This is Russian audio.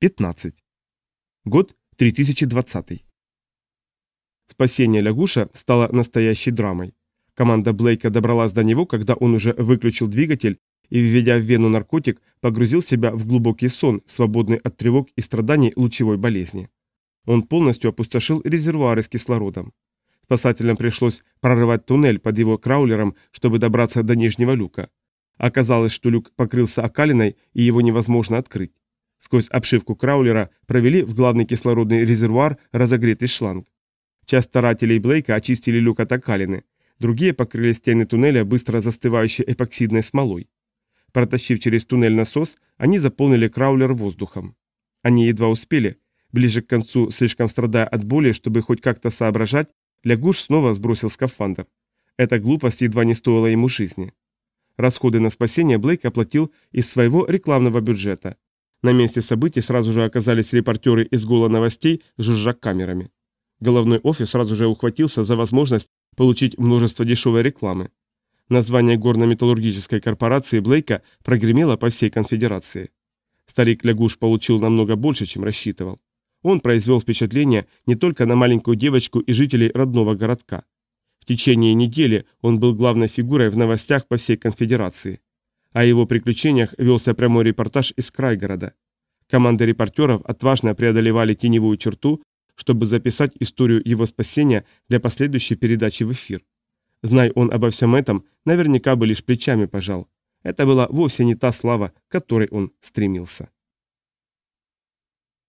15. Год 3020. Спасение Лягуша стало настоящей драмой. Команда Блейка добралась до него, когда он уже выключил двигатель и, введя в вену наркотик, погрузил себя в глубокий сон, свободный от тревог и страданий лучевой болезни. Он полностью опустошил резервуары с кислородом. Спасателям пришлось прорывать туннель под его краулером, чтобы добраться до нижнего люка. Оказалось, что люк покрылся окалиной, и его невозможно открыть. Сквозь обшивку краулера провели в главный кислородный резервуар разогретый шланг. Часть старателей Блейка очистили люк от окалины, другие покрыли стены туннеля быстро застывающей эпоксидной смолой. Протащив через туннель насос, они заполнили краулер воздухом. Они едва успели, ближе к концу, слишком страдая от боли, чтобы хоть как-то соображать, Лягуш снова сбросил скафандр. Эта глупость едва не стоила ему жизни. Расходы на спасение Блейк оплатил из своего рекламного бюджета – На месте событий сразу же оказались репортеры из Гола новостей с жужжак-камерами. Головной офис сразу же ухватился за возможность получить множество дешевой рекламы. Название горно-металлургической корпорации Блейка прогремело по всей конфедерации. Старик Лягуш получил намного больше, чем рассчитывал. Он произвел впечатление не только на маленькую девочку и жителей родного городка. В течение недели он был главной фигурой в новостях по всей конфедерации. О его приключениях велся прямой репортаж из Крайгорода. Команды репортеров отважно преодолевали теневую черту, чтобы записать историю его спасения для последующей передачи в эфир. Знай он обо всем этом, наверняка бы лишь плечами пожал. Это была вовсе не та слава, к которой он стремился.